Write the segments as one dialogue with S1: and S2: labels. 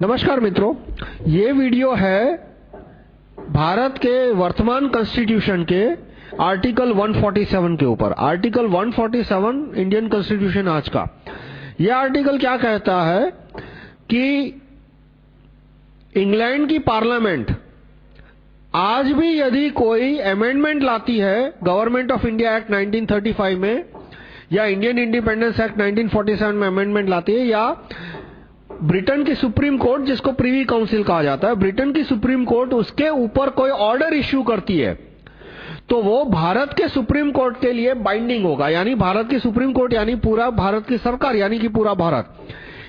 S1: नमस्कार मित्रों, ये वीडियो है भारत के वर्तमान कॉन्स्टिट्यूशन के आर्टिकल 147 के ऊपर। आर्टिकल 147 इंडियन कॉन्स्टिट्यूशन आज का। यह आर्टिकल क्या कहता है कि इंग्लैंड की पार्लियामेंट आज भी यदि कोई अमेंडमेंट लाती है गवर्नमेंट ऑफ़ इंडिया एक्ट 1935 में, या इंडियन इंडिपेंडेंस एक्ट 1947 में अमेंडमेंट लाती है, या ब्रिटेन की सुप्रीम कोर्ट, जिसको प्रीवी काउंसिल कहा जाता है, ब्रिटेन की सुप्रीम कोर्ट उसके ऊपर कोई ऑर्डर इश्यू करती है तो वो भारत के सुप्रीम कोर्ट के लिए बाइंडिंग होगा। यानी भारत की सुप्रीम कोर्ट, यानी पूरा भारत की सरकार, यानी कि पूरा भारत।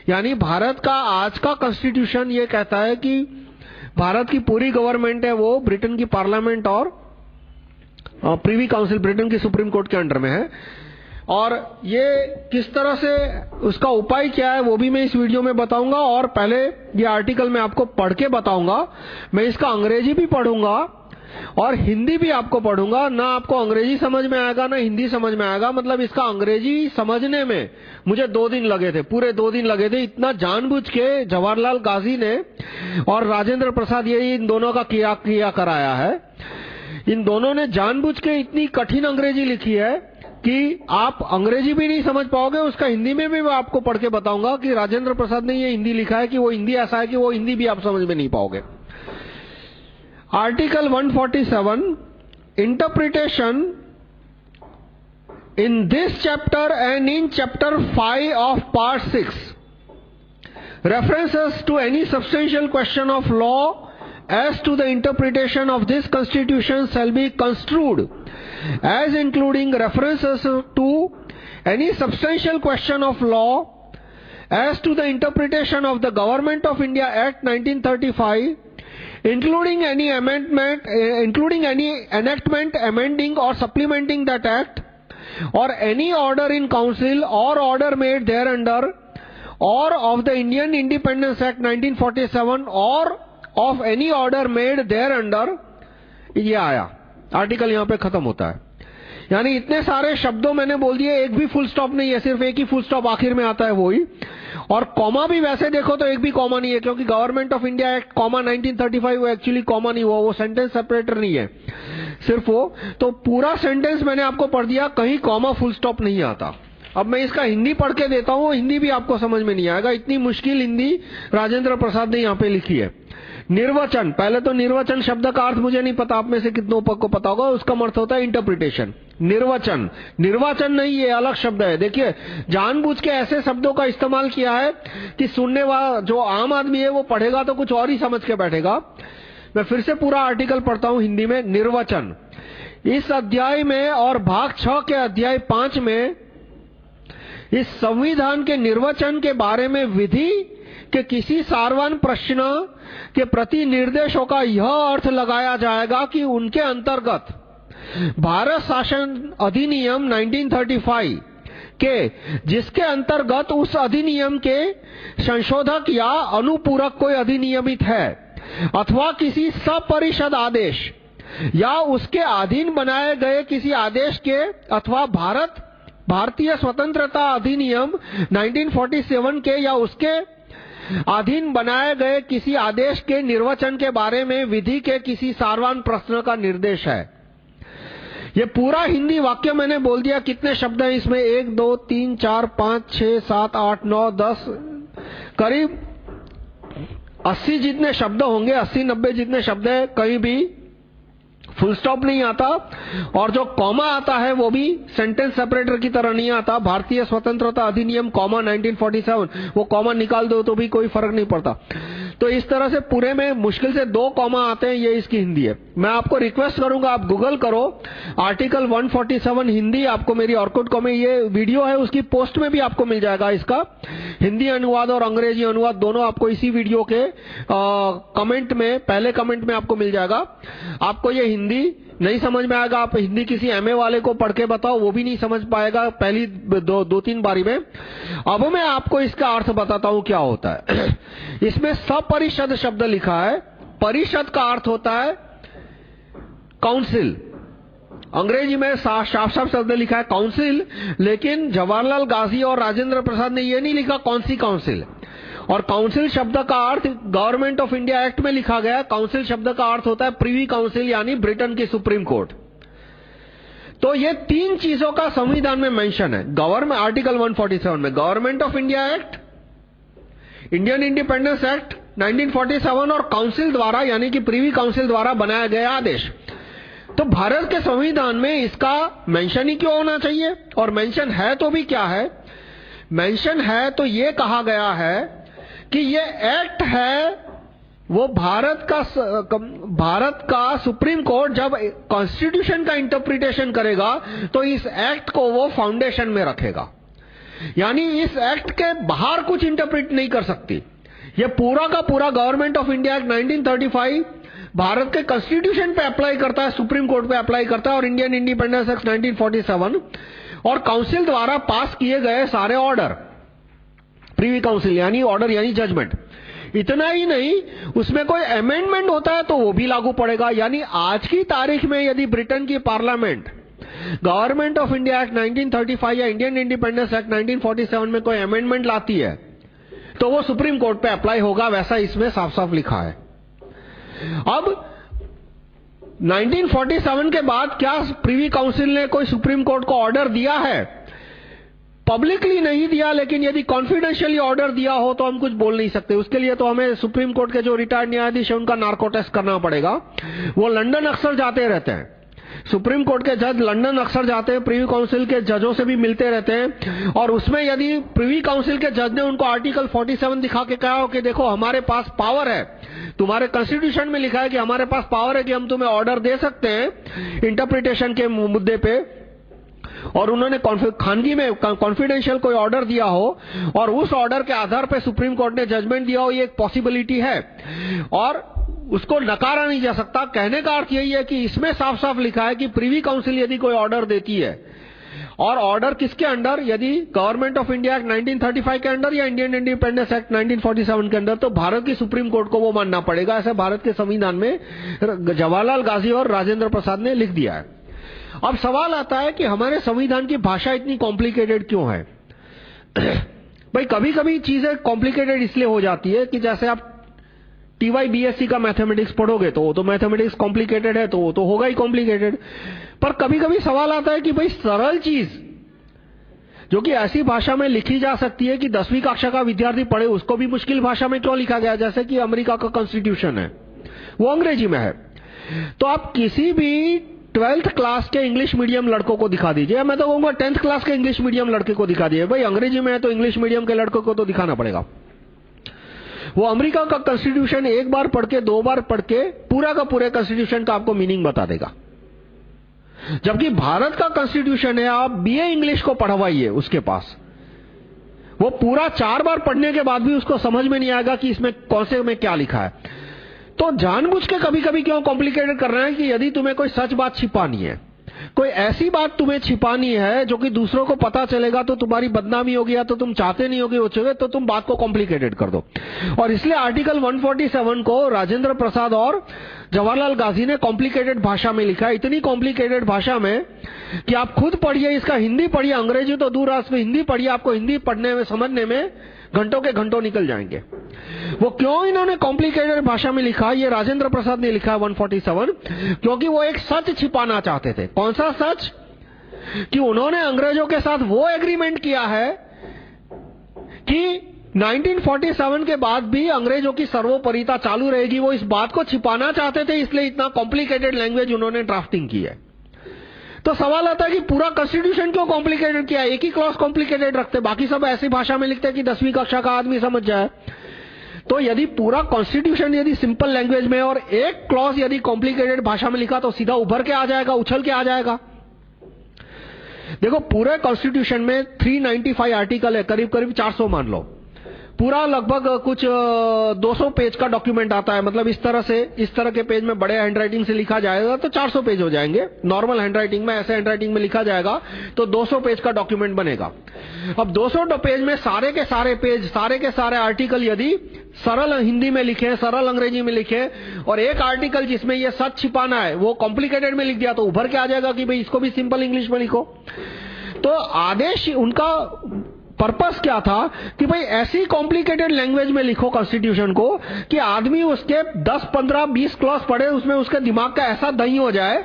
S1: यानी भारत का आज का कॉन्स्टिट्यूशन ये कहता है कि भारत की पूरी गवर्नमेंट है वो ब्रिटेन की पार्लियामेंट और प्रीवी काउंसिल ब्रिटेन की सुप्रीम कोर्ट के अंडर में है। और ये किस तरह से उसका उपाय क्या है, वो भी मैं इस वीडियो में बताऊँगा और पहले ये आर्टिकल मैं आपको पढ़ के बताऊँगा। मैं इसका अंग्रेज़ी भी पढ़ूँगा और हिंदी भी आपको पढ़ूँगा। ना आपको अंग्रेज़ी समझ में आएगा, ना हिंदी समझ में आएगा। मतलब इसका अंग्रेज़ी समझने में मुझे दो दिन लगे थे, पूरे दो दिन लगे थे। इतना जानबूझ के जवाहरलाल गाजी ने और राजेंद्र प्रसाद, ये इन दोनों का किया किया कराया है। इन दोनों ने जानबूझ के इतनी कठिन अंग्रेज़ी लिखी है कि आप अंग्रेज़ी भी नहीं समझ पाओगे, उसका हिंदी में भी मैं आपको पढ़ के बताऊँगा कि राजेंद्र प्रसाद ने ये हिंदी लिखा है कि वो हिंदी ऐसा है कि वो हिंदी भी आप समझ में नहीं पाओगे। Article 147 interpretation in this chapter and in chapter 5 of part 6 references to any substantial question of law as to the interpretation of this constitution shall be construed as including references to any substantial question of law as to the interpretation of the Government of India Act 1935, including any amendment, uh, including any enactment amending or supplementing that act, or any order in council or order made thereunder, or of the Indian Independence Act 1947, or of any order made thereunder, ये आया। Article यहाँ पे खत्म होता है। यानी इतने सारे शब्दों मैंने बोल दिए एक भी फुल स्टॉप नहीं है सिर्फ़ एक ही फुल स्टॉप आखिर में आता है वही। और कॉमा भी वैसे देखो तो एक भी कॉमा नहीं है क्योंकि government of India act comma 1935 वो एक्चुअली कॉमा नहीं हुआ वो सेंटेंस सेपरेटर नहीं है। सिर्फ़ वो तो पूरा सेंटेंस मैंने आपको पढ़ दिया कहीं कॉमा फुल स्टॉप नहीं आता। अब मैं इसका हिंदी पढ़ के देता हूँ हिंदी भी आपको समझ में नहीं आएगा इतनी मुश्किल हिंदी राजेंद्र प्रसाद ने यहाँ पे लिखी है। निर्वचन। पहले तो निर्वचन शब्द का अर्थ मुझे नहीं पता, आप में से कितनों को पता होगा, उसका अर्थ होता है इंटरप्रिटेशन निर्वचन। निर्वाचन नहीं, ये अलग शब्द है। देखिए, जानबूझ के ऐसे शब्दों का इस्तेमाल किया है कि सुनने वाला जो आम आदमी है, वो पढ़ेगा तो कुछ और ही समझ के बैठेगा। मैं फिर से पूरा आर्टिकल पढ़ता हूँ हिंदी में, निर्वचन। इस अध्याय में और भाग छ के अध्याय पाँच में, इस संविधान के निर्वचन के बारे में विधि के किसी सार्वन प्रश्न के प्रति निर्देशों का यह अर्थ लगाया जाएगा कि उनके अंतर्गत भारत शासन अधिनियम 1935 के, जिसके अंतर्गत उस अधिनियम के संशोधक या अनुपूरक कोई अधिनियमित है, अथवा किसी सपरिषद आदेश या उसके अधीन बनाए गए किसी आदेश के, अथवा भारत, भारतीय स्वतंत्रता अधिनियम 1947 के या उसके अधीन बनाए गए किसी आदेश के निर्वचन के बारे में, विधि के किसी सारवान प्रश्न का निर्देश है। ये पूरा हिंदी वाक्य मैंने बोल दिया, कितने शब्द हैं इसमें? एक, दो, तीन, चार, पाँच, छह, सात, आठ, नौ, दस, करीब अस्सी जितने शब्द होंगे, अस्सी, नब्बे जितने शब्द हैं, कहीं भी फुल स्टॉप नहीं आता। और जो कॉमा आता है, वो भी सेंटेंस सेपरेटर की तरह नहीं आता। भारतीय स्वतंत्रता अधिनियम कॉमा 1947 वो कॉमा निकाल दो तो भी कोई फ़र्क नहीं पड़ता। तो इस तरह से पूरे में मुश्किल से दो कॉमा आते हैं ये इसकी हिंदी है। मैं आपको रिक्वेस्ट करूँगा आप गूगल करो। आर्टिकल 147 हिंदी आपको मेरी ऑर्कुट कॉम में ये वीडियो है उसकी पोस्ट में भी आपको मिल जाएगा इसका। हिंदी अनुवाद और अंग्रेज़ी अनुवाद दोनों आपको इसी वीडियो के आ, कमेंट में पहले कमेंट में आपको मिल जाएगा। आपको ये हिंदी नहीं समझ में आएगा। आप हिंदी किसी एमए वाले को पढ़ के बताओ वो भी नहीं समझ पाएगा पहली दो, दो तीन बारी में। अब मैं आपको इसका अर्थ बताता हूँ क्या होता है। इसमें सपरिषद शब्द लिखा है। परिषद का अर्थ होता है काउंसिल। अंग्रेज़ी में साफ़ साफ़ शब्द लिखा है काउंसिल लेकिन जवाहरलाल गांधी और राजेंद्र प्रसाद ने यह नहीं लिखा कौन सी काउंसिल। और काउंसिल शब्द का अर्थ गवर्नमेंट ऑफ़ इंडिया एक्ट में लिखा गया काउंसिल शब्द का अर्थ होता है प्रीवी काउंसिल यानी ब्रिटेन की सुप्रीम कोर्ट तो ये तीन चीज़ों का संविधान में मेंशन है। गवर्नमेंट आर्टिकल 147 में government of India act Indian independence act 1947 और काउंसिल द्वारा, यानी कि प्रीवी काउंसिल द्वारा बनाया गया आदेश। तो भारत के संविधान में इसका मेंशन ही क्यों होना चाहिए? और मेंशन है तो भी क्या है? मेंशन है तो ये कहा गया है कि ये एक्ट है, वो भारत का भारत का सुप्रीम कोर्ट जब कॉन्स्टिट्यूशन का इंटरप्रिटेशन करेगा तो इस एक्ट को वो फाउंडेशन में रखेगा। यानी इस एक्ट के बाहर कुछ इंटरप्रिट नहीं कर सकती। ये पूरा का पूरा government of India act 1935 Bharat के कॉन्स्टिट्यूशन पे अप्लाई करता है, सुप्रीम कोर्ट पे अप्लाई करता है और इंडियन इंडिपेंडेंस एक्ट 1947 और काउंसिल द्वारा पास किए गए सारे ऑर्डर प्रीवी काउंसिल यानी ऑर्डर यानी जजमेंट इतना ही नहीं, उसमें कोई अमेंडमेंट होता है तो वो भी लागू पड़ेगा। यानी आज की तारीख में यदि ब्रिटेन की parliament government of India act 1935 या इंडियन इंडिपेंडेंस एक्ट 1947 में कोई अमेंडमेंट लाती है तो वो सुप्रीम कोर्ट पे अप्लाई होगा, वैसा इसमें साफ़ साफ़ लिखा है। अब 1947 के बाद क्या प्रीवी काउंसिल ने कोई सुप्रीम कोर्ट को ऑर्डर दिया है? पब्लिकली नहीं दिया, लेकिन यदि कॉन्फिडेंशियली ऑर्डर दिया हो तो हम कुछ बोल नहीं सकते। उसके लिए तो हमें सुप्रीम कोर्ट के जो रिटायर्ड न्यायाधीश है, उनका नार्को टेस्ट करना पड़ेगा। वो लंदन अक्सर जाते रहते हैं। सुप्रीम कोर्ट के जज लंदन अक्सर जाते हैं। प्रीवी काउंसिल के जजों से भी मिलते रहते हैं। और उसमें यदि प्रीवी काउंसिल के जज ने उनको आर्टिकल 47 दिखा के कहा हो कि देखो, हमारे पास पावर है। तुम्हारे कॉन्स्टिट्यूशन में लिखा है कि हमारे पास पावर है कि हम तुम्हें ऑर्डर दे सकते हैं। इंटरप्रिटेशन के मुद्दे पे और उन्होंने खानगी में कॉन्फिडेंशियल कोई ऑर्डर दिया हो, और उस ऑर्डर के आधार पर सुप्रीम कोर्ट ने जजमेंट दिया हो, ये एक पॉसिबिलिटी है। और उसको नकारा नहीं जा सकता। कहने का अर्थ यही है कि इसमें साफ़ साफ़ लिखा है कि प्रीवी काउंसिल यदि कोई ऑर्डर देती है, और ऑर्डर किसके अंडर? यदि गवर्नमेंट ऑफ़ इंडिया एक्ट 1935 के अंडर या इंडियन इंडिपेंडेंस एक्ट 1947 के अंदर तो भारत की सुप्रीम कोर्ट को वो मानना पड़ेगा। ऐसा भारत के संविधान में जवाहरलाल गांधी और राजेंद्र प्रसाद ने लिख दिया है। अब सवाल आता है कि हमारे संविधान की भाषा इतनी कॉम्प्लिकेटेड क्यों है? भाई कभी कभी चीज़ें कॉम्प्लिकेटेड इसलिए हो जाती है कि जैसे आप टीवाई बीएससी का मैथमेटिक्स पढ़ोगे तो तो मैथमेटिक्स कॉम्प्लिकेटेड है तो तो होगा ही कॉम्प्लिकेटेड पर कभी कभी सवाल आता है कि भाई, सरल चीज़ जो कि ऐसी भाषा में लिखी जा सकती है कि दसवीं कक्षा का विद्यार्थी पढ़े, उसको भी मुश्किल भाषा में क्यों लिखा गया? जैसे कि अमेरिका का कॉन्स्टिट्यूशन है, वो अंग्रेज़ी में है। तो आप किसी भी ट्वेल्थ क्लास के इंग्लिश मीडियम लड़कों को दिखा दीजिए। मैं तो कहूँगा टेंथ क्लास के इंग्लिश मीडियम लड़के को दिखा दीजिए। भाई, अंग्रेज़ी में है तो इंग्लिश मीडियम के लड़कों को तो दिखाना पड़ेगा। वो अमेरिका का कॉन्स्टिट्यूशन एक बार पढ़ के, दो बार पढ़ के, पूरा का पूरे कॉन्स्टिट्यूशन का आपको मीनिंग बता देगा। जबकि भारत का कॉन्स्टिट्यूशन है, आप बीए इंग्लिश को पढ़वाइए उसके पास। वो पूरा चार बार पढ़ने के बाद भी उसको समझ में नहीं आएगा कि इसमें कौन से में क्या लिखा है। तो जानबूझ के कभी कभी क्यों कॉम्प्लिकेटेड कर रहे हैं कि यदि तुम्हें कोई सच बात छिपानी है, कोई ऐसी बात तुम्हें छिपानी है जो कि दूसरों को पता चलेगा तो तुम्हारी बदनामी होगी या तो तुम चाहते नहीं होगी हो तो तुम बात को कॉम्प्लिकेटेड कर दो। और इसलिए आर्टिकल 147 को राजेंद्र प्रसाद और जवाहरलाल गांधी ने कॉम्प्लिकेटेड भाषा में लिखा इतनी कॉम्प्लिकेटेड भाषा में कि आप खुद पढ़िए, इसका हिंदी पढ़िए, अंग्रेज़ी तो दूर में, हिंदी पढ़िए, आपको हिंदी पढ़ने में, समझने में घंटों के घंटों निकल जाएँगे। वो क्यों इन्होंने कॉम्प्लिकेटेड भाषा में लिखा, ये राजेंद्र प्रसाद ने लिखा 147 क्योंकि वो एक सच छिपाना चाहते थे। कौन सा सच? कि उन्होंने अंग्रेज़ों के साथ वो एग्रीमेंट किया है कि 1947 के बाद भी अंग्रेज़ों की सर्वोपरिता चालू रहेगी। वो इस बात को छिपाना चाहते थे, इसलिए इतना कॉम्प्लिकेटेड लैंग्वेज उन्होंने ड्राफ्टिंग की है। तो सवाल आता है कि पूरा कॉन्स्टिट्यूशन क्यों कॉम्प्लिकेटेड किया? एक ही क्लॉज कॉम्प्लिकेटेड रखते बाकी सब ऐसी भाषा में लिखते हैं कि दसवीं कक्षा का आदमी समझ जाए। तो यदि पूरा कॉन्स्टिट्यूशन यदि सिंपल लैंग्वेज में और एक क्लॉज यदि कॉम्प्लिकेटेड भाषा में लिखा तो सीधा उभर के आ जाएगा, उछल के आ जाएगा। देखो, पूरे कॉन्स्टिट्यूशन में 395 आर्टिकल है। करीब करीब 400 मान लो। पूरा लगभग कुछ 200 पेज का डॉक्यूमेंट आता है। मतलब इस तरह से, इस तरह के पेज में बड़े हैंडराइटिंग से लिखा जाएगा तो 400 पेज हो जाएँगे। नॉर्मल हैंडराइटिंग में, ऐसे हैंडराइटिंग में लिखा जाएगा तो 200 पेज का डॉक्यूमेंट बनेगा। अब 200 पेज में सारे के सारे पेज सारे के सारे आर्टिकल यदि सरल हिंदी में लिखे, सरल अंग्रेज़ी में लिखे, और एक आर्टिकल जिसमें यह सच छिपाना है, वो कॉम्प्लिकेटेड में लिख दिया तो उभर के आ जाएगा कि भाई इसको भी सिंपल इंग्लिश में लिखो। तो आदेश, उनका पर्पस क्या था कि भाई ऐसी कॉम्प्लिकेटेड लैंग्वेज में लिखो कॉन्स्टिट्यूशन को कि आदमी उसके 10, 15, 20 क्लॉज पढ़े उसमें उसके दिमाग का ऐसा दही हो जाए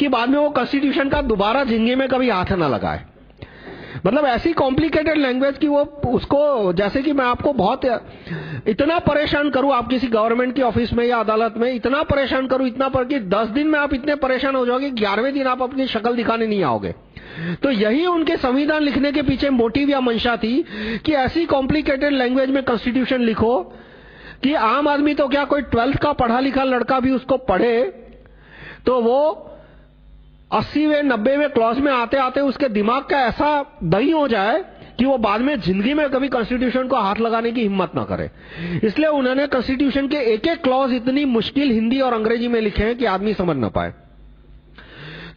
S1: कि बाद में वो कॉन्स्टिट्यूशन का दोबारा ज़िंदगी में कभी हाथ ना लगाए। मतलब ऐसी कॉम्प्लिकेटेड लैंग्वेज की वो उसको जैसे कि मैं आपको बहुत इतना परेशान करूँ आप किसी गवर्नमेंट की ऑफ़िस में या अदालत में इतना परेशान करूँ इतना पर कि दस दिन में आप इतने परेशान हो जाओगे ग्यारहवें दिन आप अपनी शक्ल दिखाने नहीं आओगे। तो यही उनके संविधान लिखने के पीछे मोटिव या मंशा थी कि ऐसी कॉम्प्लिकेटेड लैंग्वेज में कॉन्स्टिट्यूशन लिखो कि आम आदमी तो क्या कोई ट्वेल्थ का पढ़ा लिखा लड़का भी उसको पढ़े तो वो अस्सी अस्सीवें नब्बेवें क्लॉज में आते आते उसके दिमाग का ऐसा दही हो जाए कि वो बाद में ज़िंदगी में कभी कॉन्स्टिट्यूशन को हाथ लगाने की हिम्मत ना करे। इसलिए उन्होंने कॉन्स्टिट्यूशन के एक एक क्लॉज इतनी मुश्किल हिंदी और अंग्रेज़ी में लिखे हैं कि आदमी समझ ना पाए।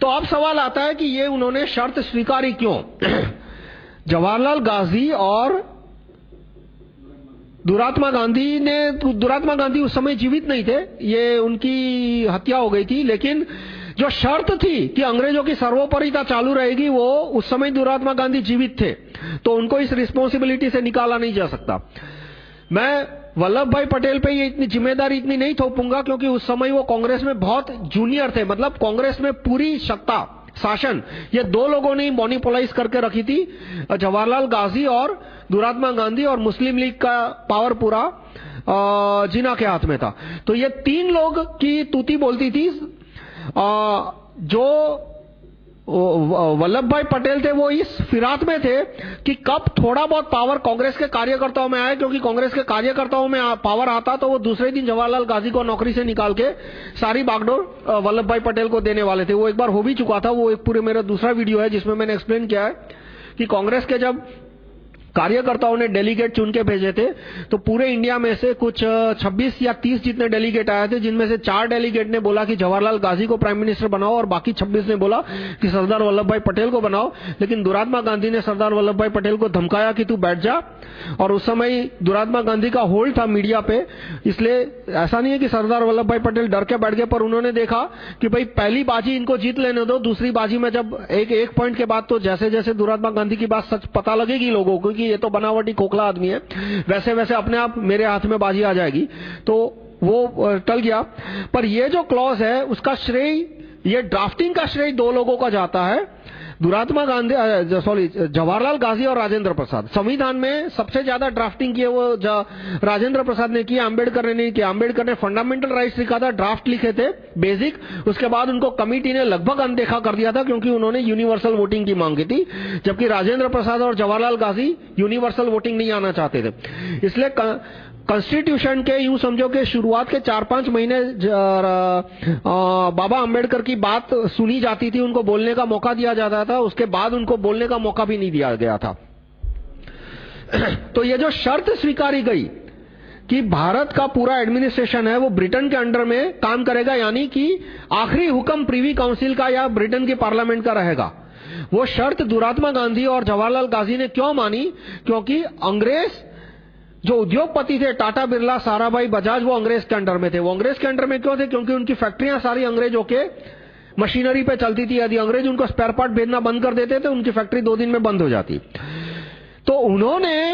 S1: तो अब सवाल आता है कि ये उन्होंने शर्त स्वीकारी क्यों? जवाहरलाल गांधी और दुरात्मा गांधी ने दुरात्मा गांधी उस समय जीवित नहीं थे, ये उनकी हत्या हो गई थी, लेकिन जो शर्त थी कि अंग्रेज़ों की सर्वोपरिता चालू रहेगी, वो उस समय दुरात्मा गांधी जीवित थे तो उनको इस रिस्पॉन्सिबिलिटी से निकाला नहीं जा सकता। मैं वल्लभ भाई पटेल पे ये इतनी ज़िम्मेदारी इतनी नहीं थोपूँगा क्योंकि उस समय वो कांग्रेस में बहुत जूनियर थे। मतलब कांग्रेस में पूरी सत्ता, शासन, ये दो लोगों ने मोनिपोलाइज करके रखी थी। जवाहरलाल गांधी और दुरात्मा गांधी और मुस्लिम लीग का पावर पूरा जिना के हाथ में था। तो ये तीन लोग की तूती बोलती थी जो वल्लभ भाई पटेल थे, वो इस फिरात में थे कि कब थोड़ा बहुत पावर कांग्रेस के कार्यकर्ताओं में आए, क्योंकि कांग्रेस के कार्यकर्ताओं में पावर आता तो वो दूसरे दिन जवाहरलाल गांधी को नौकरी से निकाल के सारी बागडोर वल्लभ भाई पटेल को देने वाले थे। वो एक बार हो भी चुका था, वो एक पूरे मेरा दूसरा वीडियो है, जिसमें मैंने एक्सप्लेन किया है कि कांग्रेस के जब कार्यकर्ताओं ने डेलीगेट चुन के भेजे थे। तो पूरे इंडिया में से कुछ 26 या 30 जितने डेलीगेट आए थे, जिनमें से चार डेलीगेट ने बोला कि जवाहरलाल गांधी को प्राइम मिनिस्टर बनाओ और बाकी 26 ने बोला कि सरदार वल्लभ भाई पटेल को बनाओ। लेकिन दुरात्मा गांधी ने सरदार वल्लभ भाई पटेल को धमकाया कि तू बैठ जा। और उस समय दुरात्मा गांधी का होल्ड था मीडिया पे। इसलिए ऐसा नहीं है कि सरदार वल्लभ भाई पटेल डर के बैठ गए, पर उन्होंने देखा कि भाई पहली बाजी इनको जीत लेने दो, दूसरी बाजी में जब एक एक पॉइंट के बाद तो जैसे जैसे दुरात्मा गांधी की बात सच पता लगेगी लोगों को कि ये तो बनावटी खोखला आदमी है। वैसे वैसे अपने आप मेरे हाथ में बाजी आ जाएगी। तो वो टल गया। पर ये जो क्लॉज है, उसका श्रेय, ये ड्राफ्टिंग का श्रेय दो लोगों का जाता है। दुरात्मा गांधी सॉरी जवाहरलाल गांधी और राजेंद्र प्रसाद। संविधान में सबसे ज़्यादा ड्राफ्टिंग की है वो राजेंद्र प्रसाद ने किया, अंबेडकर ने नहीं किया। अंबेडकर ने फंडामेंटल राइट्स लिखा था ड्राफ्ट लिखे थे बेसिक उसके बाद उनको कमिटी ने लगभग अनदेखा कर दिया था, क्योंकि उन्होंने यूनिवर्सल वोटिंग की मांग की थी, जबकि राजेंद्र प्रसाद और जवाहरलाल गांधी यूनिवर्सल वोटिंग नहीं आना चाहते थे। इसलिए कॉन्स्टिट्यूशन के यूँ समझो कि शुरुआत के चार पाँच महीने बाबा अंबेडकर की बात सुनी जाती थी, उनको बोलने का मौका दिया जाता था, उसके बाद उनको बोलने का मौका भी नहीं दिया गया था। तो ये जो शर्त स्वीकारी गई कि भारत का पूरा एडमिनिस्ट्रेशन है, वो ब्रिटेन के अंडर में काम करेगा, यानी कि आखिरी हुक्म प्रीवी काउंसिल का या ब्रिटेन के पार्लियामेंट का रहेगा। वो शर्त दुरात्मा गांधी और जवाहरलाल गांधी ने क्यों मानी? क्योंकि अंग्रेज़ जो उद्योगपति थे, टाटा बिरला, साराभाई बजाज, वो अंग्रेज़ के अंडर में थे। वो अंग्रेज़ के अंडर में क्यों थे? क्योंकि उनकी फैक्ट्रियाँ सारी अंग्रेज़ों के मशीनरी पे चलती थी। यदि अंग्रेज़ उनको स्पेयर पार्ट भेजना बंद कर देते थे उनकी फैक्ट्री दो दिन में बंद हो जाती। तो उन्होंने,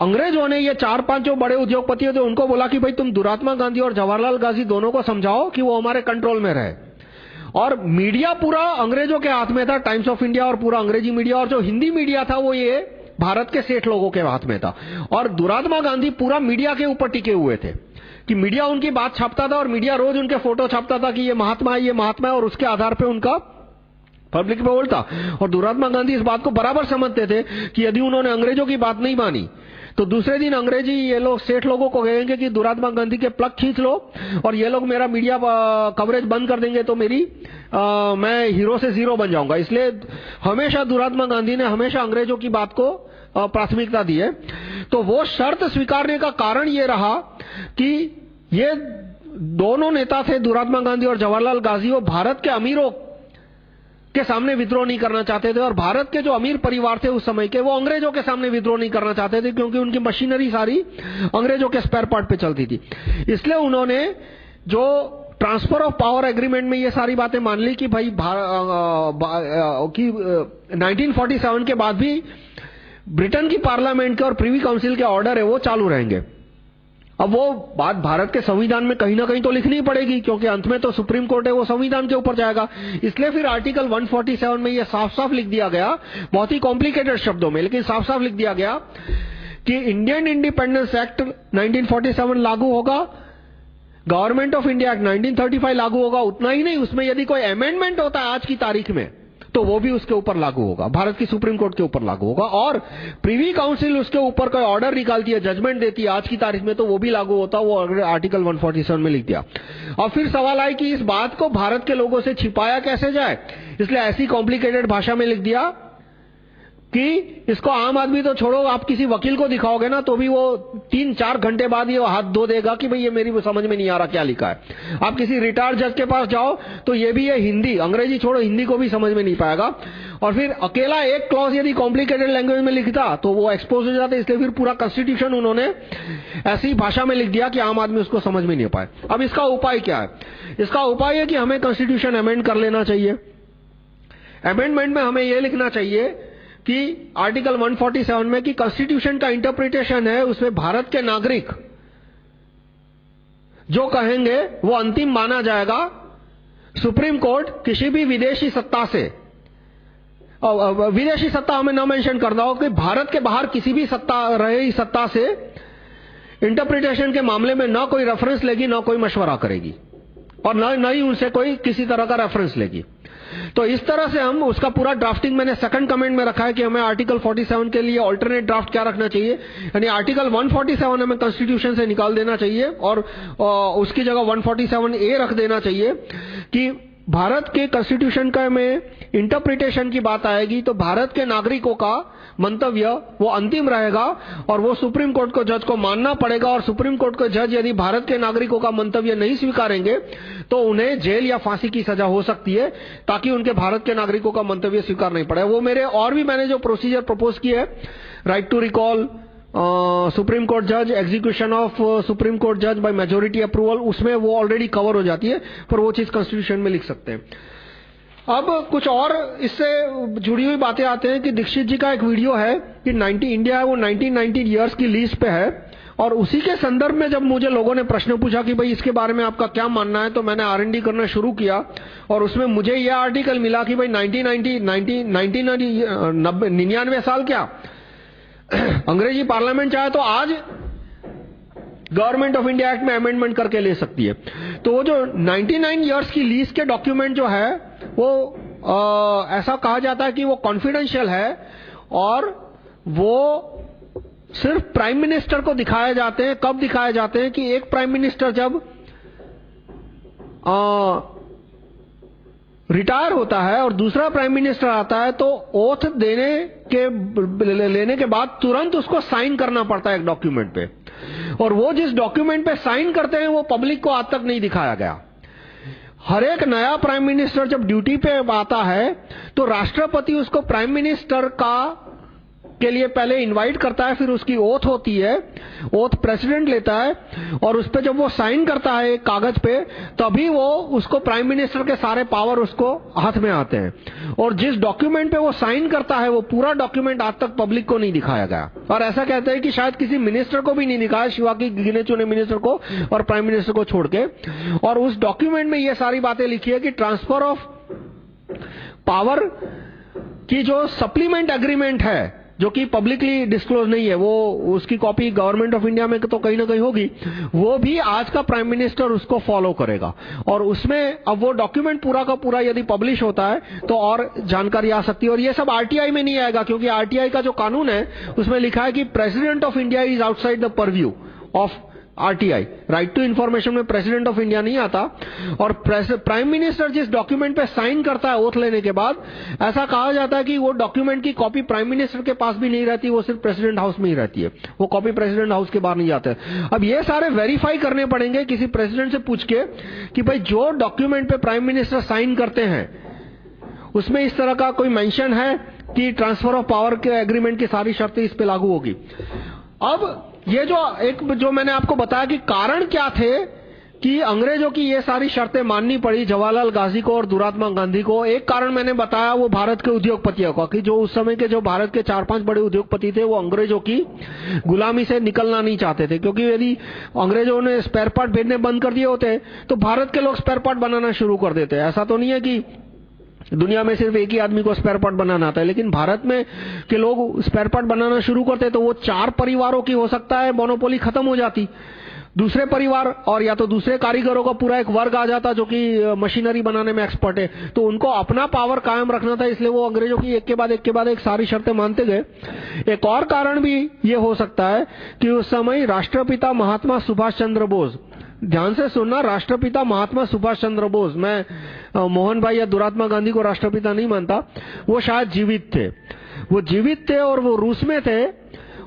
S1: अंग्रेज़ों ने ये चार पाँच जो बड़े उद्योगपति थे उनको बोला कि भाई तुम दुरात्मा गांधी और जवाहरलाल गांधी दोनों को समझाओ कि वो हमारे कंट्रोल में रहे। और मीडिया पूरा अंग्रेज़ों के हाथ में था टाइम्स ऑफ़ इंडिया और पूरा अंग्रेज़ी मीडिया और जो हिंदी मीडिया था वो ये भारत के सेठ लोगों के हाथ में था। और दुरात्मा गांधी पूरा मीडिया के ऊपर टिके हुए थे कि मीडिया उनकी बात छापता था और मीडिया रोज उनके फ़ोटो छापता था कि ये महात्मा है, ये महात्मा है और उसके आधार पर उनका पब्लिक में बोलता और दुरात्मा गांधी इस बात को बराबर समझते थे कि यदि उन्होंने अंग्रेज़ों की बात नहीं मानी तो दूसरे दिन अंग्रेज़ी ये लोग सेठ लोगों को कहेंगे कि दुरात्मा गांधी के प्लग खींच लो और ये लोग मेरा मीडिया कवरेज बंद कर देंगे तो मेरी आ, मैं हीरो से ज़ीरो बन जाऊँगा। इसलिए हमेशा दुरात्मा गांधी ने हमेशा अंग्रेज़ों की बात को प्राथमिकता दी है। तो वो शर्त स्वीकारने का कारण ये रहा कि ये दोनों नेता थे दुरात्मा गांधी और जवाहरलाल गांधी वो भारत के अमीरों के सामने विद्रोह नहीं करना चाहते थे और भारत के जो अमीर परिवार थे उस समय के, वो अंग्रेज़ों के सामने विद्रोह नहीं करना चाहते थे क्योंकि उनकी मशीनरी सारी अंग्रेज़ों के स्पेयर पार्ट पे चलती थी। इसलिए उन्होंने जो ट्रांसफ़र ऑफ़ पावर एग्रीमेंट में ये सारी बातें मान ली कि भाई कि 1947 के बाद भी ब्रिटेन की पार्लियामेंट के और प्रीवी काउंसिल के ऑर्डर है, वो चालू रहेंगे। अब वो बात भारत के संविधान में कहीं ना कहीं तो लिखनी पड़ेगी, क्योंकि अंत में तो सुप्रीम कोर्ट है, वो संविधान के ऊपर जाएगा। इसलिए फिर आर्टिकल 147 में ये साफ़ साफ़ लिख दिया गया, बहुत ही कॉम्प्लिकेटेड शब्दों में, लेकिन साफ़ साफ़ लिख दिया गया कि इंडियन इंडिपेंडेंस एक्ट 1947 लागू होगा गवर्नमेंट ऑफ़ इंडिया एक्ट 1935 लागू होगा, उतना ही नहीं, उसमें यदि कोई अमेंडमेंट होता है आज की तारीख में तो वो भी उसके ऊपर लागू होगा। भारत की सुप्रीम कोर्ट के ऊपर लागू होगा और प्रीवी काउंसिल उसके ऊपर कोई ऑर्डर निकालती है जजमेंट देती है, आज की तारीख में तो वो भी लागू होता, वो आर्टिकल 147 में लिख दिया। और फिर सवाल आए कि इस बात को भारत के लोगों से छिपाया कैसे जाए? इसलिए ऐसी कॉम्प्लिकेटेड भाषा में लिख दिया कि इसको आम आदमी तो छोड़ो, आप किसी वकील को दिखाओगे ना तो भी वो तीन, चार घंटे बाद ये हाथ धो देगा कि भाई ये मेरी समझ में नहीं आ रहा क्या लिखा है। आप किसी रिटायर्ड जज के पास जाओ तो ये भी ये हिंदी। अंग्रेज़ी छोड़ो, हिंदी को भी समझ में नहीं पाएगा। और फिर अकेला एक क्लॉज यदि कॉम्प्लिकेटेड लैंग्वेज में लिखता तो वो एक्सपोज हो जाता इसलिए फिर पूरा कॉन्स्टिट्यूशन उन्होंने ऐसी भाषा में लिख दिया कि आम आदमी उसको समझ में नहीं पाए। अब इसका उपाय क्या है? इसका उपाय है कि हमें कॉन्स्टिट्यूशन अमेंड कर लेना चाहिए। अमेंडमेंट में हमें यह लिखना चाहिए कि आर्टिकल 147 में कि कॉन्स्टिट्यूशन का इंटरप्रिटेशन है, उसमें भारत के नागरिक जो कहेंगे, वो अंतिम माना जाएगा सुप्रीम कोर्ट किसी भी विदेशी सत्ता से। विदेशी सत्ता हमें न मेंशन करना हो कि भारत के बाहर किसी भी सत्ता, रहे सत्ता से इंटरप्रिटेशन के मामले में न कोई रेफरेंस लेगी, ना कोई मशवरा करेगी। और न ही उनसे कोई किसी तरह का रेफरेंस लेगी। तो इस तरह से हम उसका पूरा ड्राफ्टिंग मैंने सेकंड कमेंट में रखा है कि हमें आर्टिकल 47 के लिए अल्टरनेट ड्राफ्ट क्या रखना चाहिए? यानी आर्टिकल 147 हमें कॉन्स्टिट्यूशन से निकाल देना चाहिए और उसकी जगह 147 ए रख देना चाहिए कि भारत के कॉन्स्टिट्यूशन का में इंटरप्रिटेशन की बात आएगी तो भारत के नागरिकों का मंतव्य वो अंतिम रहेगा और वो सुप्रीम कोर्ट को जज को मानना पड़ेगा और सुप्रीम कोर्ट को जज यदि भारत के नागरिकों का मंतव्य नहीं स्वीकारेंगे तो उन्हें जेल या फांसी की सजा हो सकती है ताकि उनके भारत के नागरिकों का मंतव्य स्वीकार नहीं पड़े। वो मेरे और भी मैंने जो प्रोसीजर प्रपोज किए right to recall supreme court जज एग्जीक्यूशन ऑफ़ सुप्रीम कोर्ट जज बाय मेजोरिटी अप्रूवल उसमें वो ऑलरेडी कवर हो जाती है, पर वो चीज़ कॉन्स्टिट्यूशन में लिख सकते हैं। अब कुछ और इससे जुड़ी हुई बातें आते हैं कि दीक्षित जी का एक वीडियो है कि 90 इंडिया है, वो 1990 इयर्स की लिस्ट पे है। और उसी के संदर्भ में जब मुझे लोगों ने प्रश्न पूछा कि भाई इसके बारे में आपका क्या मानना है तो मैंने आरएनडी करना शुरू किया और उसमें मुझे यह आर्टिकल मिला कि भाई 1990 1990 निन्यानवे साल क्या? अंग्रेज़ी पार्लियामेंट चाहे तो आज गवर्नमेंट ऑफ़ इंडिया एक्ट में अमेंडमेंट करके ले सकती है। तो वो जो 99 इयर्स की लीज के डॉक्यूमेंट जो है वो आ, ऐसा कहा जाता है कि वो कॉन्फिडेंशियल है और वो सिर्फ़ प्राइम मिनिस्टर को दिखाए जाते हैं। कब दिखाए जाते हैं कि एक प्राइम मिनिस्टर जब आ, रिटायर होता है और दूसरा प्राइम मिनिस्टर आता है तो ओथ देने के लेने के बाद तुरंत उसको साइन करना पड़ता है एक डॉक्यूमेंट पे। और वो जिस डॉक्यूमेंट पे साइन करते हैं, वो पब्लिक को आज तक नहीं दिखाया गया। हर एक नया प्राइम मिनिस्टर जब ड्यूटी पे आता है तो राष्ट्रपति उसको प्राइम मिनिस्टर का के लिए पहले इनवाइट करता है, फिर उसकी ओथ होती है ओथ प्रेसिडेंट लेता है, और उस पर जब वो साइन करता है कागज़ पे, तभी वो उसको प्राइम मिनिस्टर के सारे पावर उसको हाथ में आते हैं। और जिस डॉक्यूमेंट पे वो साइन करता है, वो पूरा डॉक्यूमेंट आज तक पब्लिक को नहीं दिखाया गया। और ऐसा कहते हैं कि शायद किसी मिनिस्टर को भी नहीं दिखाया, शिवा की गिने चुने मिनिस्टर को और प्राइम मिनिस्टर को छोड़ के। और उस डॉक्यूमेंट में ये सारी बातें लिखी है कि ट्रांसफ़र ऑफ़ पावर की जो सप्लीमेंट एग्रीमेंट है जो कि पब्लिकली डिस्क्लोज नहीं है, वो उसकी कॉपी गवर्नमेंट ऑफ़ इंडिया में तो कहीं ना कहीं होगी, वो भी आज का प्राइम मिनिस्टर उसको फॉलो करेगा। और उसमें अब वो डॉक्यूमेंट पूरा का पूरा यदि पब्लिश होता है तो और जानकारी आ सकती है। और ये सब आरटीआई में नहीं आएगा, क्योंकि आरटीआई का जो कानून है, उसमें लिखा है कि president of India is outside the purview of RTI right to information में प्रेसिडेंट ऑफ़ इंडिया नहीं आता। और प्राइम मिनिस्टर जिस डॉक्यूमेंट पे साइन करता है ओथ लेने के बाद, ऐसा कहा जाता है कि वो डॉक्यूमेंट की कॉपी प्राइम मिनिस्टर के पास भी नहीं रहती, वो सिर्फ़ प्रेसिडेंट हाउस में ही रहती है। वो कॉपी प्रेसिडेंट हाउस के बाहर नहीं जाते। अब ये सारे वेरीफाई करने पड़ेंगे किसी प्रेसिडेंट से पूछ के कि भाई जो डॉक्यूमेंट पे प्राइम मिनिस्टर साइन करते हैं, उसमें इस तरह का कोई मेंशन है कि ट्रांसफ़र ऑफ़ पावर के एग्रीमेंट की सारी शर्तें इस पे लागू होगी। अब ये जो एक जो मैंने आपको बताया कि कारण क्या थे कि अंग्रेज़ों की ये सारी शर्तें माननी पड़ी, जवाहरलाल गांधी को और दुरात्मा गांधी को, एक कारण मैंने बताया वो भारत के उद्योगपतियों का, कि जो उस समय के जो भारत के चार पाँच बड़े उद्योगपति थे, वो अंग्रेज़ों की गुलामी से निकलना नहीं चाहते थे, क्योंकि यदि अंग्रेज़ों ने स्पेयर पार्ट भेजने बंद कर दिए होते तो भारत के लोग स्पेयर पार्ट बनाना शुरू कर देते। ऐसा तो नहीं है कि दुनिया में सिर्फ़ एक ही आदमी को स्पेयर पार्ट बनाना आता है, लेकिन भारत में के लोग स्पेयर पार्ट बनाना शुरू करते तो वो चार परिवारों की हो सकता है मोनोपोली खत्म हो जाती। दूसरे परिवार और या तो दूसरे कारीगरों का पूरा एक वर्ग आ जाता जो कि मशीनरी बनाने में एक्सपर्ट है। तो उनको अपना पावर कायम रखना था, इसलिए वो अंग्रेज़ों की एक के बाद एक के बाद एक सारी शर्तें मानते गए। एक और कारण भी ये हो सकता है कि उस समय राष्ट्रपिता महात्मा सुभाष चंद्र बोस ध्यान से सुनना, राष्ट्रपिता महात्मा सुभाष चंद्र बोस। मैं मोहन भाई या दुरात्मा गांधी को राष्ट्रपिता नहीं मानता। वो शायद जीवित थे। वो जीवित थे और वो रूस में थे।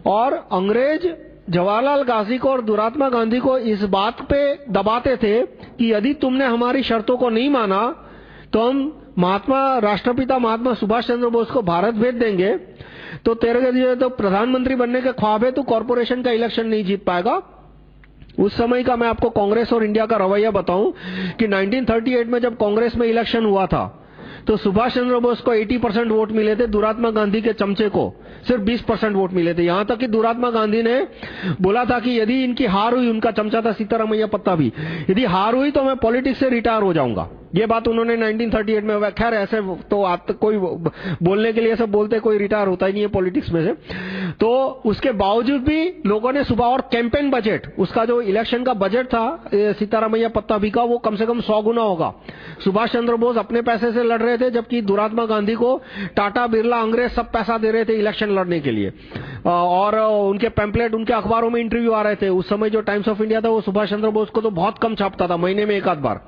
S1: और अंग्रेज़ जवाहरलाल गांधी को और दुरात्मा गांधी को इस बात पे दबाते थे कि यदि तुमने हमारी शर्तों को नहीं माना तो हम महात्मा, राष्ट्रपिता महात्मा सुभाष चंद्र बोस को भारत भेज देंगे। तो तेरे तो प्रधानमंत्री बनने के ख्वाब है तो कॉरपोरेशन का इलेक्शन नहीं जीत पाएगा। उस समय का मैं आपको कांग्रेस और इंडिया का रवैया बताऊँ कि 1938 में जब कांग्रेस में इलेक्शन हुआ था तो सुभाष चंद्र बोस को 80 परसेंट वोट मिले थे दुरात्मा गांधी के चमचे को, सिर्फ़ 20 परसेंट वोट मिले थे। यहाँ तक कि दुरात्मा गांधी ने बोला था कि यदि इनकी हार हुई, उनका चमचा था सीतारामैया पत्ता भी, यदि हार हुई तो मैं पॉलिटिक्स से रिटायर हो जाऊँगा। ये बात उन्होंने 1938 में, खैर ऐसे तो आप तो कोई बोलने के लिए ऐसे बोलते कोई रिटायर होता ही नहीं है पॉलिटिक्स में से। तो उसके बावजूद भी लोगों ने सुबह और कैंपेन बजट उसका जो इलेक्शन का बजट था सीतारामैया पत्ता भी का, वो कम से कम सौ गुना होगा। सुभाष चंद्र बोस अपने पैसे से लड़ रहे थे, जबकि दुरात्मा गांधी को टाटा, बिरला, अंग्रेज़ सब पैसा दे रहे थे इलेक्शन लड़ने के लिए। और उनके पैम्पलेट उनके अखबारों में इंटरव्यू आ रहे थे। उस समय जो टाइम्स ऑफ़ इंडिया था, वो सुभाष चंद्र बोस को तो बहुत कम छापता था, महीने में एक आध बार।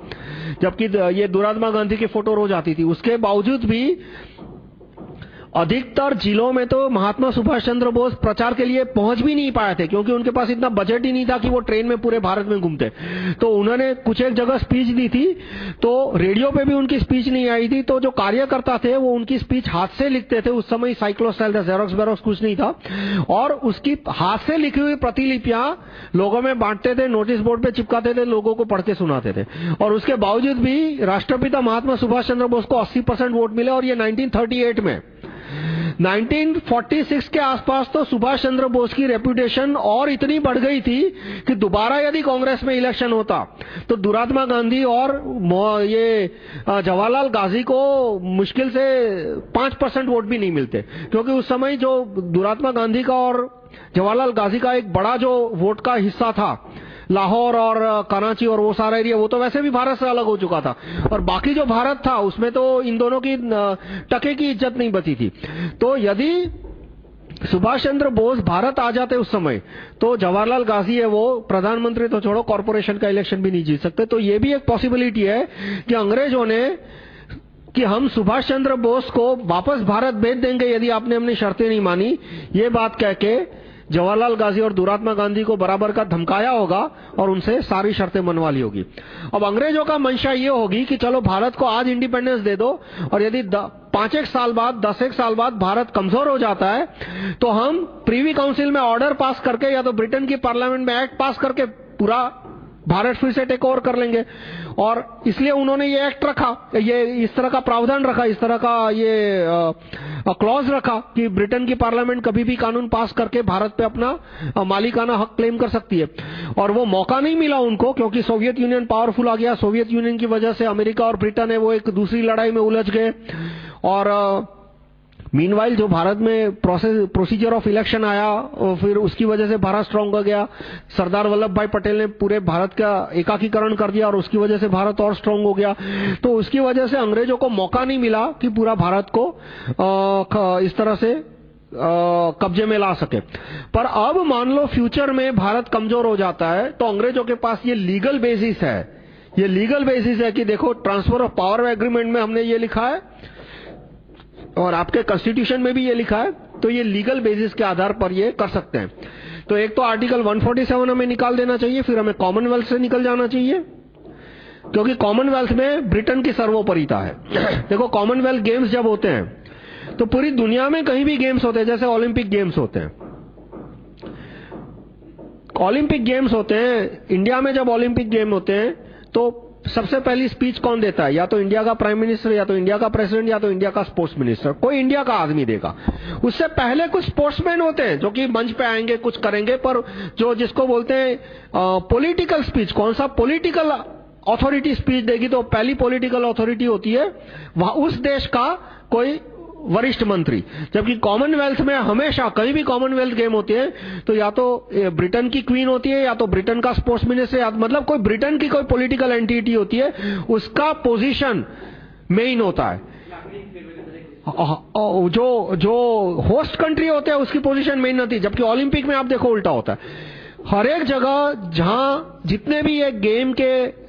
S1: जबकि ये दुरात्मा गांधी की फ़ोटो रोज आती थी। उसके बावजूद भी अधिकतर जिलों में तो महात्मा सुभाष चंद्र बोस प्रचार के लिए पहुँच भी नहीं पाए थे, क्योंकि उनके पास इतना बजट ही नहीं था कि वो ट्रेन में पूरे भारत में घूमते। तो उन्होंने कुछ एक जगह स्पीच दी थी तो रेडियो पे भी उनकी स्पीच नहीं आई थी तो जो कार्यकर्ता थे वो उनकी स्पीच हाथ से लिखते थे। उस समय साइक्लोस्टाइल था जेरोक्स बेरोक्स कुछ नहीं था। और उसकी हाथ से लिखी हुई प्रतिलिपियाँ लोगों में बांटते थे नोटिस बोर्ड पे चिपकाते थे, लोगों को पढ़ के सुनाते थे। और उसके बावजूद भी राष्ट्रपिता महात्मा सुभाष चंद्र बोस को अस्सी परसेंट वोट मिले और ये नाइनटीन में 1946 के आसपास तो सुभाष चंद्र बोस की रेपुटेशन और इतनी बढ़ गई थी कि दोबारा यदि कांग्रेस में इलेक्शन होता तो दुरात्मा गांधी और ये जवाहरलाल गांधी को मुश्किल से पाँच परसेंट वोट भी नहीं मिलते। क्योंकि उस समय जो दुरात्मा गांधी का और जवाहरलाल गांधी का एक बड़ा जो वोट का हिस्सा था लाहौर और कराची और वो सारा एरिया, वो तो वैसे भी भारत से अलग हो चुका था। और बाकी जो भारत था, उसमें तो इन दोनों की टके की इज़्ज़त नहीं बची थी। तो यदि सुभाष चंद्र बोस भारत आ जाते उस समय तो जवाहरलाल गांधी है वो, प्रधानमंत्री तो छोड़ो, कॉरपोरेशन का इलेक्शन भी नहीं जीत सकते। तो ये भी एक पॉसिबिलिटी है कि अंग्रेज़ों ने, कि हम सुभाष चंद्र बोस को वापस भारत भेज देंगे यदि आपने अपनी शर्तें नहीं मानी। ये बात कह के जवाहरलाल गांधी और दुरात्मा गांधी को बराबर का धमकाया होगा और उनसे सारी शर्तें मनवा ली होगी। अब अंग्रेज़ों का मंशा ये होगी कि चलो भारत को आज इंडिपेंडेंस दे दो और यदि पाँच एक साल बाद, दस एक साल बाद भारत कमज़ोर हो जाता है तो हम प्रीवी काउंसिल में ऑर्डर पास करके या तो ब्रिटेन की पार्लियामेंट में एक्ट पास करके पूरा भारत फिर से टेक ओवर कर लेंगे। और इसलिए उन्होंने ये एक्ट रखा, ये इस तरह का प्रावधान रखा, इस तरह का ये क्लॉज रखा कि ब्रिटेन की पार्लियामेंट कभी भी कानून पास करके भारत पे अपना मालिकाना हक क्लेम कर सकती है। और वो मौका नहीं मिला उनको, क्योंकि सोवियत यूनियन पावरफुल आ गया। सोवियत यूनियन की वजह से अमेरिका और ब्रिटेन है वो एक दूसरी लड़ाई में उलझ गए। और मीनवाइल जो भारत में प्रोसेस प्रोसीजर ऑफ़ इलेक्शन आया और फिर उसकी वजह से भारत स्ट्रांग हो गया। सरदार वल्लभ भाई पटेल ने पूरे भारत का एकाकीकरण कर दिया और उसकी वजह से भारत और स्ट्रांग हो गया। तो उसकी वजह से अंग्रेज़ों को मौका नहीं मिला कि पूरा भारत को आ, इस तरह से कब्जे में ला सके। पर अब मान लो फ्यूचर में भारत कमज़ोर हो जाता है तो अंग्रेज़ों के पास ये लीगल बेसिस है। ये लीगल बेसिस है कि देखो ट्रांसफ़र ऑफ़ पावर एग्रीमेंट में हमने ये लिखा है और आपके कॉन्स्टिट्यूशन में भी ये लिखा है तो ये लीगल बेसिस के आधार पर ये कर सकते हैं। तो एक तो आर्टिकल 147 हमें निकाल देना चाहिए, फिर हमें कॉमनवेल्थ से निकल जाना चाहिए, क्योंकि कॉमनवेल्थ में ब्रिटेन की सर्वोपरिता है। देखो कॉमनवेल्थ गेम्स जब होते हैं तो पूरी दुनिया में कहीं भी गेम्स होते हैं, जैसे ओलंपिक गेम्स होते हैं। ओलंपिक गेम्स होते हैं इंडिया में जब ओलंपिक गेम होते हैं तो सबसे पहली स्पीच कौन देता है? या तो इंडिया का प्राइम मिनिस्टर या तो इंडिया का प्रेसिडेंट या तो इंडिया का स्पोर्ट्स मिनिस्टर कोई इंडिया का आदमी देगा। उससे पहले कुछ स्पोर्ट्समैन होते हैं, जो कि मंच पे आएँगे, कुछ करेंगे, पर जो जिसको बोलते हैं पॉलिटिकल स्पीच कौन सा पॉलिटिकल अथॉरिटी स्पीच देगी तो पहली पॉलिटिकल अथॉरिटी होती है, वह उस देश का कोई वरिष्ठ मंत्री। जबकि कॉमनवेल्थ में हमेशा कहीं भी कॉमनवेल्थ गेम होती है तो या तो ब्रिटेन की क्वीन होती है, या तो ब्रिटेन का स्पोर्ट्स मिनिस्टर मतलब कोई ब्रिटेन की कोई पॉलिटिकल एंटिटी होती है, उसका पोजीशन मेन होता है। जो जो होस्ट कंट्री होते हैं, उसकी पोजीशन मेन होती है जबकि ओलंपिक में आप देखो उल्टा होता है। हर एक जगह जहाँ जितने भी ये गेम के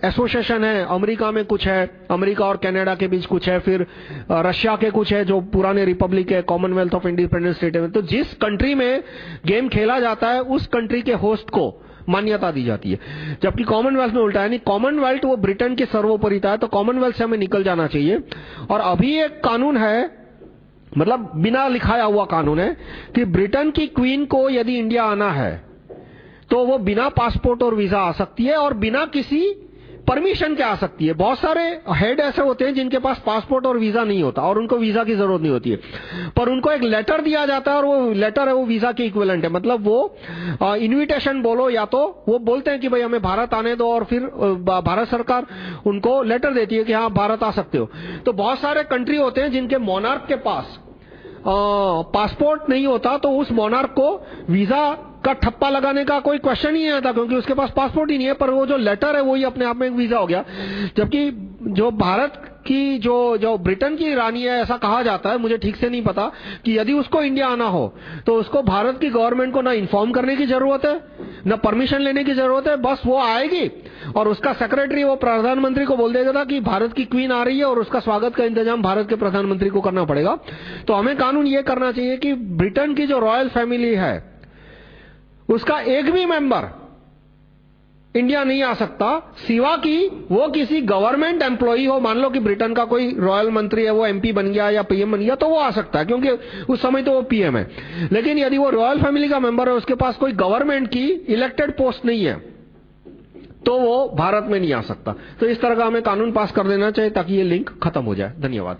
S1: एसोसिएशन है, अमेरिका में कुछ है, अमेरिका और कनाडा के बीच कुछ है, फिर रशिया के कुछ है जो पुराने रिपब्लिक है कॉमनवेल्थ ऑफ़ इंडिपेंडेंट स्टेट है तो जिस कंट्री में गेम खेला जाता है, उस कंट्री के होस्ट को मान्यता दी जाती है। जबकि कॉमनवेल्थ में उल्टा है नहीं कॉमनवेल्थ वो ब्रिटेन की सर्वोपरिता है तो कॉमनवेल्थ से हमें निकल जाना चाहिए। और अभी एक कानून है मतलब बिना लिखाया हुआ कानून है, कि ब्रिटेन की क्वीन को यदि इंडिया आना है तो वो बिना पासपोर्ट और वीज़ा आ सकती है और बिना किसी परमिशन के आ सकती है। बहुत सारे हेड ऐसे होते हैं जिनके पास पासपोर्ट और वीज़ा नहीं होता और उनको वीज़ा की ज़रूरत नहीं होती है। पर उनको एक लेटर दिया जाता है और वो लेटर है, वो वीज़ा के इक्विवेलेंट है। मतलब वो इनविटेशन बोलो या तो वो बोलते हैं कि भाई हमें भारत आने दो और फिर भारत सरकार उनको लेटर देती है कि हाँ भारत आ सकते हो। तो बहुत सारे कंट्री होते हैं जिनके मोनार्क के पास पासपोर्ट नहीं होता तो उस मोनार्क को वीज़ा का ठप्पा लगाने का कोई क्वेश्चन ही नहीं आता, क्योंकि उसके पास पासपोर्ट ही नहीं है, पर वो जो लेटर है, वो ही अपने आप में एक वीज़ा हो गया। जबकि जो भारत की, जो जो ब्रिटेन की रानी है, ऐसा कहा जाता है, मुझे ठीक से नहीं पता, कि यदि उसको इंडिया आना हो तो उसको भारत की गवर्नमेंट को ना इन्फॉर्म करने की ज़रूरत है, ना परमिशन लेने की ज़रूरत है, बस वो आएगी। और उसका सेक्रेटरी वो प्रधानमंत्री को बोल देगा था कि भारत की क्वीन आ रही है, और उसका स्वागत का इंतज़ाम भारत के प्रधानमंत्री को करना पड़ेगा। तो हमें कानून ये करना चाहिए कि ब्रिटेन की जो रॉयल फैमिली है उसका एक भी मेंबर इंडिया नहीं आ सकता। सिवा कि वो किसी गवर्नमेंट एम्प्लॉई हो, मान लो कि ब्रिटेन का कोई रॉयल मंत्री है, वो एमपी बन गया या पीएम बन गया तो वो आ सकता है, क्योंकि उस समय तो वो पीएम है। लेकिन यदि वो रॉयल फैमिली का मेंबर है, उसके पास कोई गवर्नमेंट की इलेक्टेड पोस्ट नहीं है तो वो भारत में नहीं आ सकता। तो इस तरह का हमें कानून पास कर देना चाहिए, ताकि ये लिंक खत्म हो जाए। धन्यवाद।